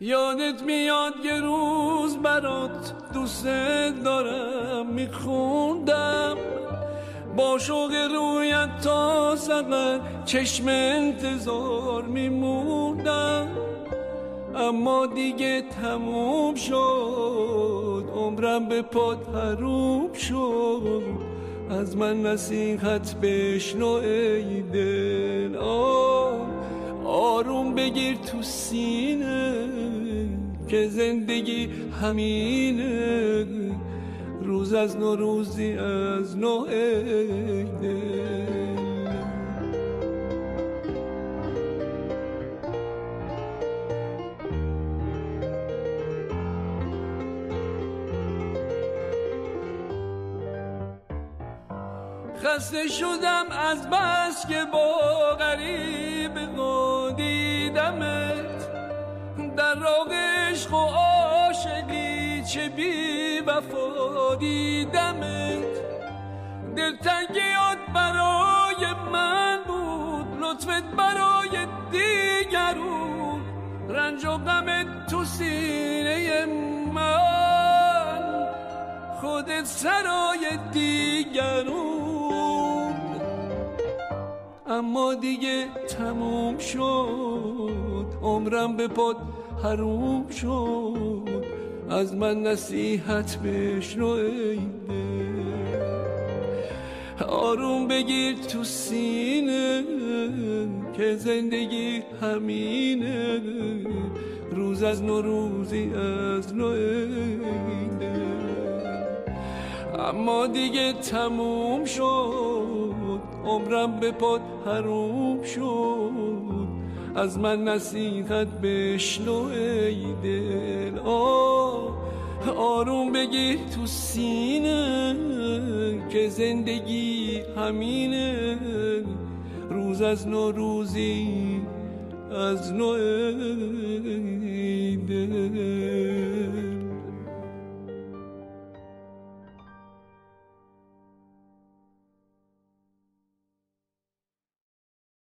یادت میاد یه روز برات دوست دارم میخوندم. با شوق رویت تا سقر چشم انتظار میموندم. اما دیگه تموم شد عمرم به پاد حروم شد. از من نصیحت بشنو ای دل آروم بگیر تو سینه که زندگی همینه. روز از نو روزی از نو خسته شدم از بس که با راه عشق و عاشقی چه بی وفا دیدمت. دلتنگیات برای من بود لطفت برای دیگرون. رنج و غمت تو سینه من خودت سرای دیگرون. اما دیگه تموم شد عمرم به پاد حروم شد. از من نصیحت بشنو ای آروم بگیر تو سینه که زندگی همینه. روز از نو روزی از نو اما دیگه تموم شد. عمرم به پاد حروم شد. از من نصیحت بشنو ای دل. آروم بگیر تو سینه که زندگی همینه. روز از نو روزی از نو دل.